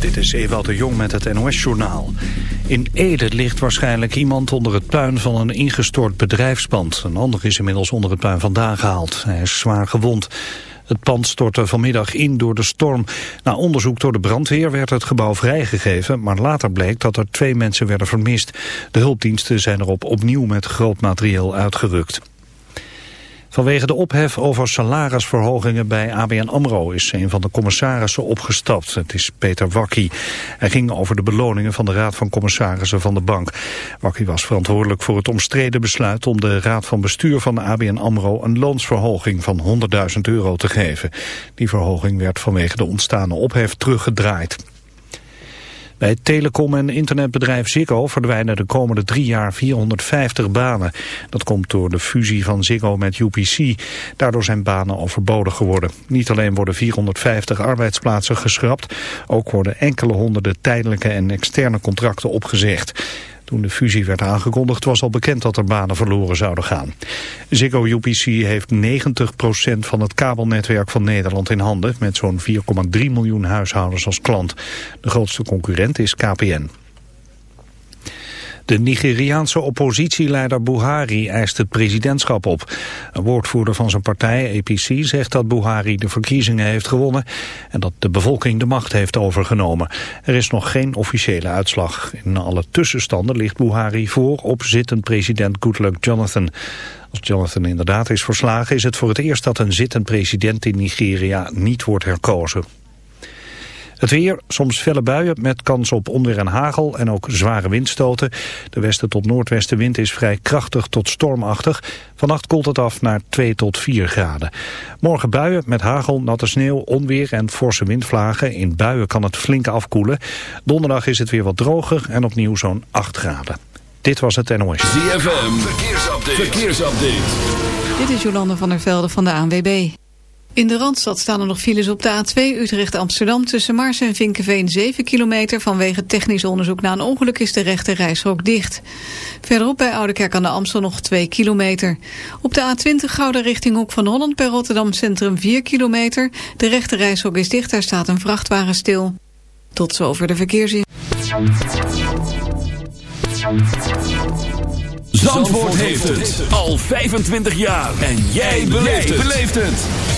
Dit is Ewald de Jong met het NOS-journaal. In Ede ligt waarschijnlijk iemand onder het puin van een ingestort bedrijfspand. Een ander is inmiddels onder het puin vandaan gehaald. Hij is zwaar gewond. Het pand stortte vanmiddag in door de storm. Na onderzoek door de brandweer werd het gebouw vrijgegeven... maar later bleek dat er twee mensen werden vermist. De hulpdiensten zijn erop opnieuw met groot materieel uitgerukt. Vanwege de ophef over salarisverhogingen bij ABN AMRO is een van de commissarissen opgestapt. Het is Peter Wakkie. Hij ging over de beloningen van de Raad van Commissarissen van de bank. Wakkie was verantwoordelijk voor het omstreden besluit om de Raad van Bestuur van ABN AMRO een loonsverhoging van 100.000 euro te geven. Die verhoging werd vanwege de ontstane ophef teruggedraaid. Bij het telecom- en internetbedrijf Ziggo verdwijnen de komende drie jaar 450 banen. Dat komt door de fusie van Ziggo met UPC. Daardoor zijn banen overbodig geworden. Niet alleen worden 450 arbeidsplaatsen geschrapt, ook worden enkele honderden tijdelijke en externe contracten opgezegd. Toen de fusie werd aangekondigd was al bekend dat er banen verloren zouden gaan. Ziggo UPC heeft 90% van het kabelnetwerk van Nederland in handen... met zo'n 4,3 miljoen huishoudens als klant. De grootste concurrent is KPN. De Nigeriaanse oppositieleider Buhari eist het presidentschap op. Een woordvoerder van zijn partij, APC, zegt dat Buhari de verkiezingen heeft gewonnen en dat de bevolking de macht heeft overgenomen. Er is nog geen officiële uitslag. In alle tussenstanden ligt Buhari voor op zittend president Goodluck Jonathan. Als Jonathan inderdaad is verslagen is het voor het eerst dat een zittend president in Nigeria niet wordt herkozen. Het weer, soms felle buien met kans op onweer en hagel en ook zware windstoten. De westen tot noordwestenwind is vrij krachtig tot stormachtig. Vannacht koelt het af naar 2 tot 4 graden. Morgen buien met hagel, natte sneeuw, onweer en forse windvlagen. In buien kan het flink afkoelen. Donderdag is het weer wat droger en opnieuw zo'n 8 graden. Dit was het NOS. ZFM, verkeersupdate. verkeersupdate. Dit is Jolande van der Velde van de ANWB. In de Randstad staan er nog files op de A2 Utrecht-Amsterdam... tussen Mars en Vinkenveen 7 kilometer. Vanwege technisch onderzoek na een ongeluk is de rechte reishok dicht. Verderop bij Oudekerk aan de Amstel nog 2 kilometer. Op de A20 Gouden richting Hoek van Holland bij Rotterdam Centrum 4 kilometer. De rechte reishok is dicht, daar staat een vrachtwagen stil. Tot zover de verkeersin. Zandvoort heeft het al 25 jaar. En jij beleeft het.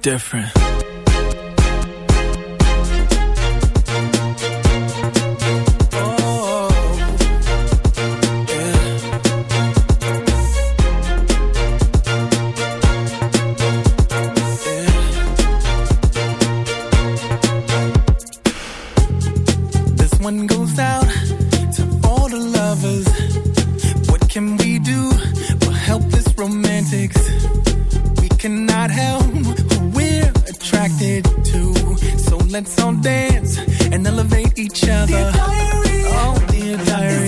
Different addicted to. So let's all dance and elevate each other. Dear diary, oh, dear diary.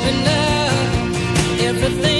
open up everything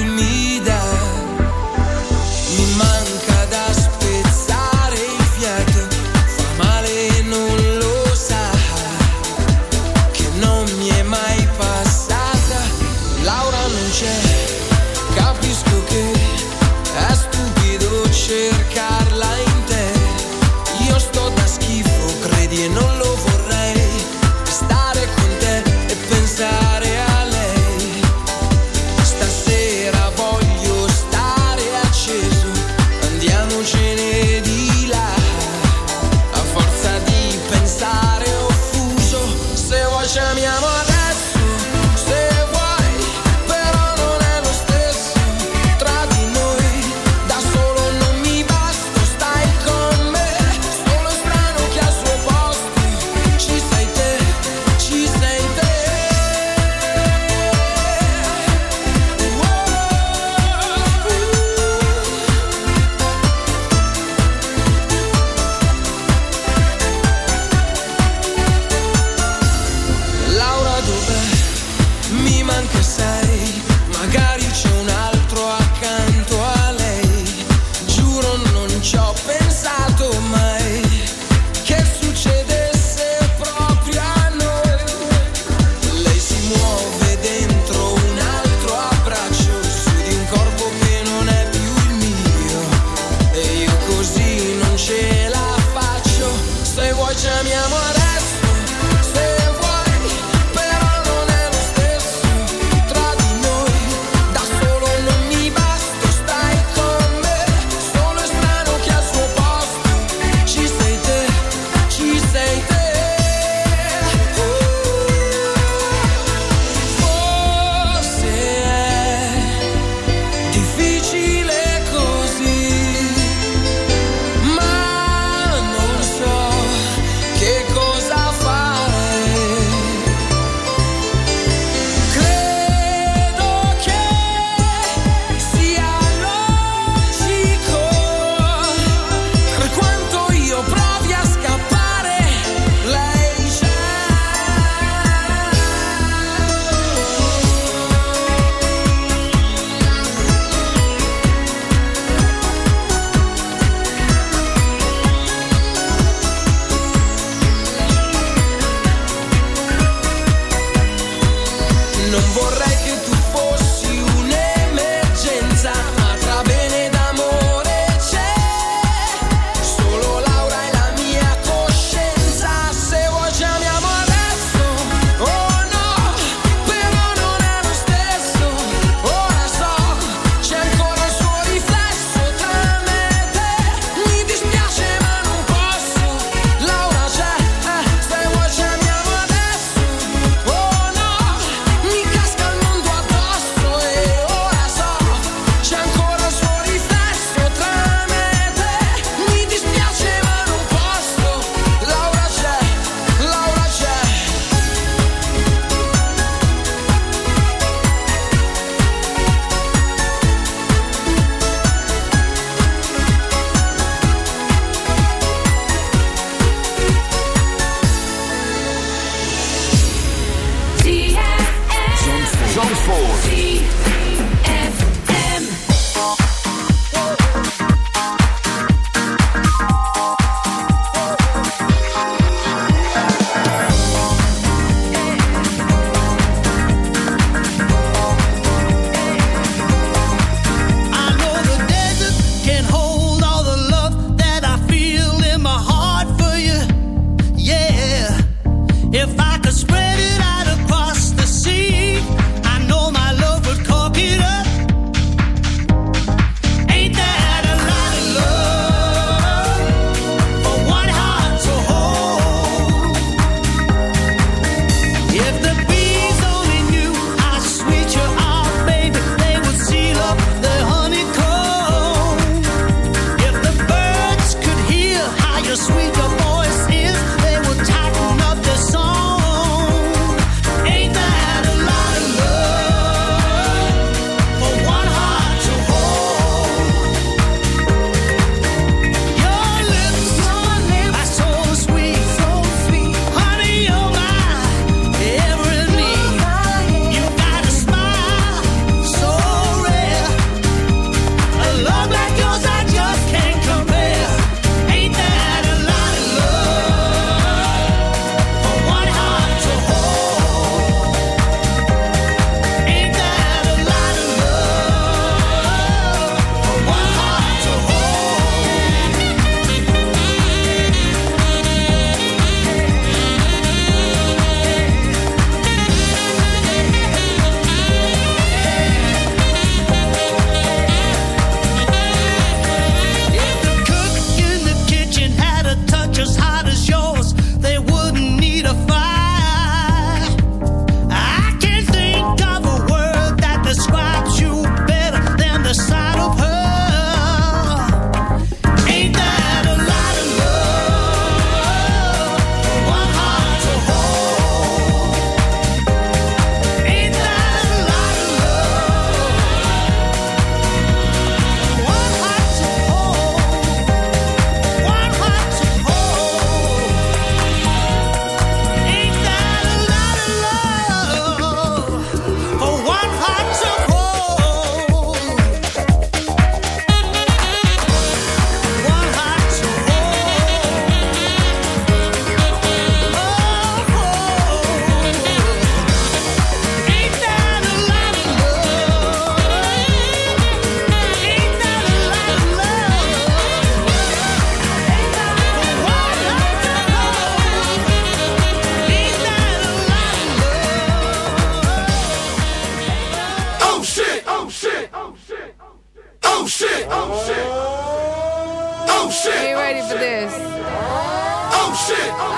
Oh shit! Oh,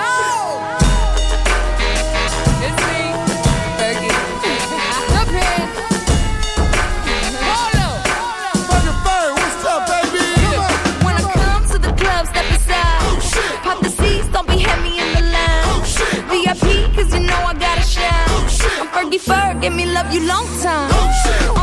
It's me, Fergie. Fergie what's up, baby? Come on. When I come to the club, step aside. Oh shit! Pop the don't be heavy in the line. Oh shit! Oh. You know I gotta shine. Oh shit! I'm Fergie give me love you long time. Oh shit!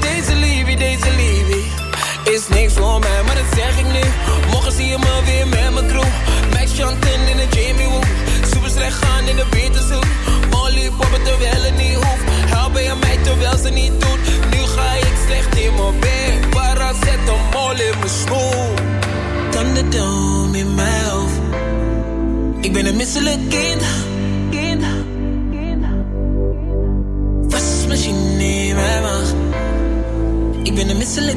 Deze liefie, deze liefie. Is niks voor mij, maar dat zeg ik nu. Morgen zie je me weer met mijn crew. Max Chanten in de Jamie Woo. Super slecht gaan in de Beterzoek. Molly poppen terwijl het niet hoeft. Helpen je mij terwijl ze niet doet. Nu ga ik slecht in mijn bed. Waar zet een mol in mijn schoen. Thunderdome in mijn hoofd. Ik ben een misselijk kind. Ik ben een misselijk.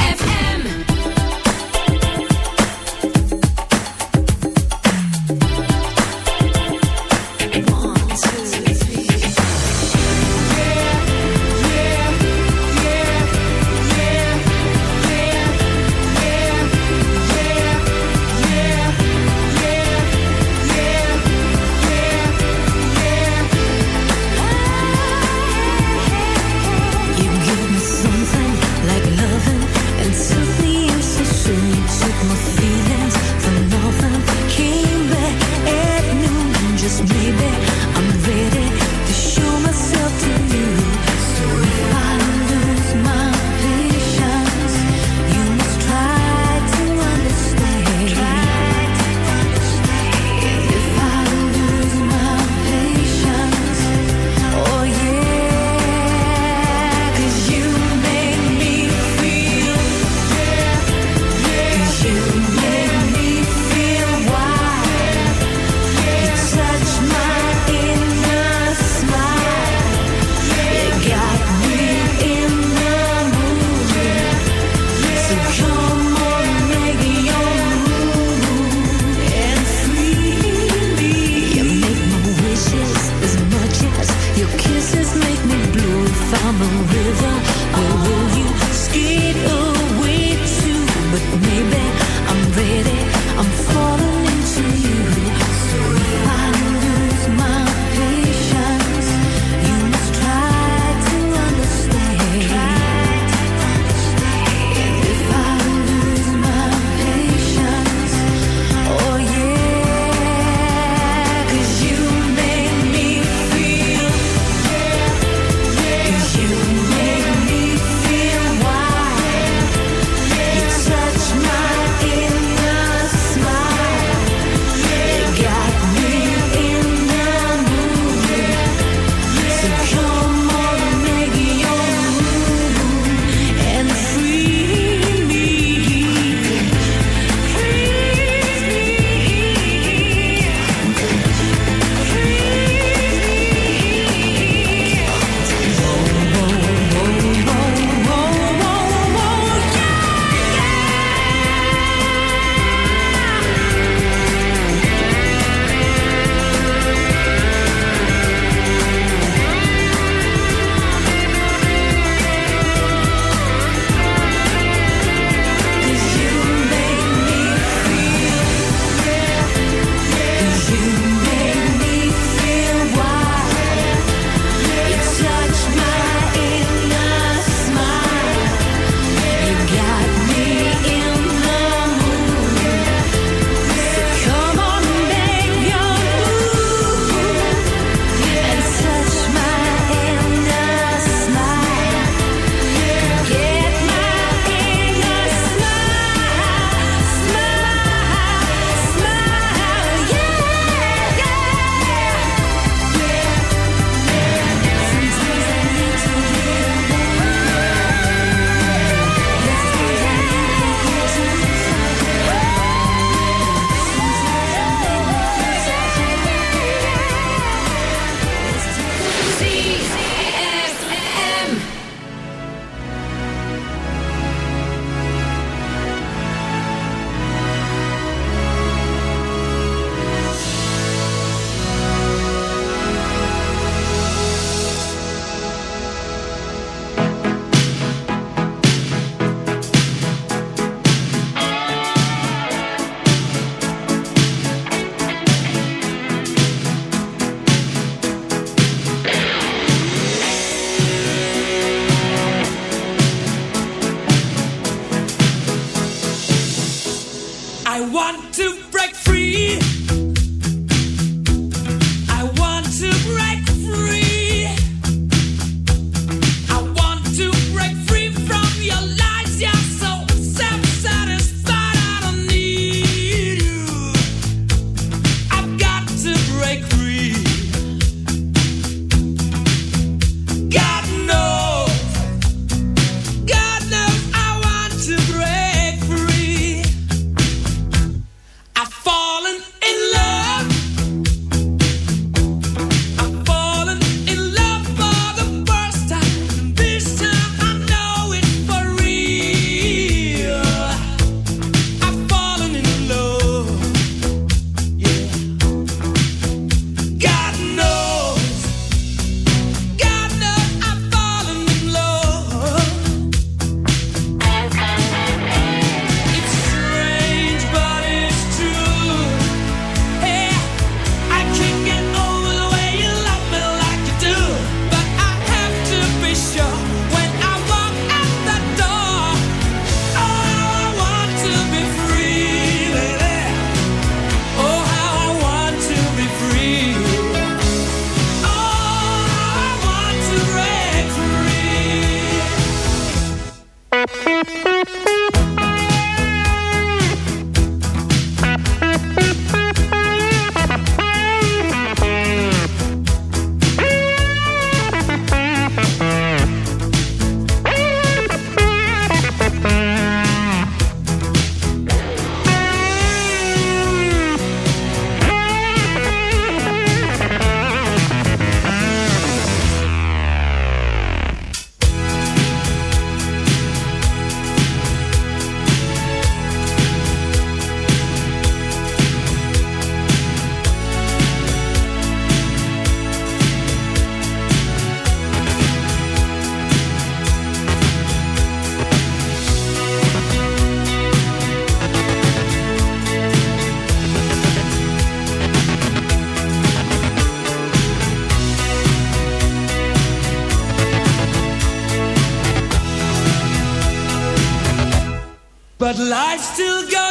still got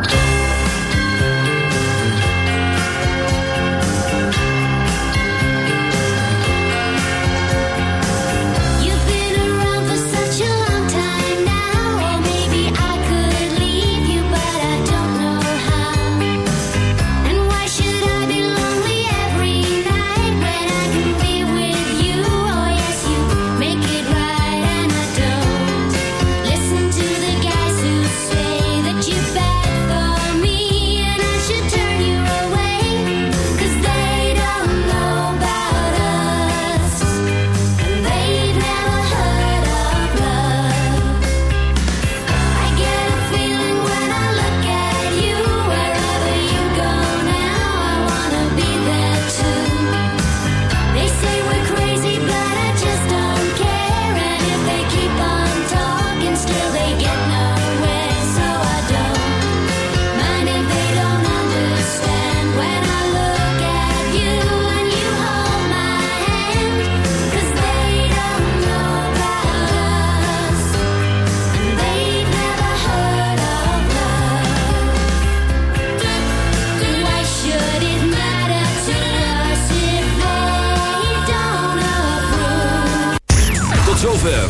Thank.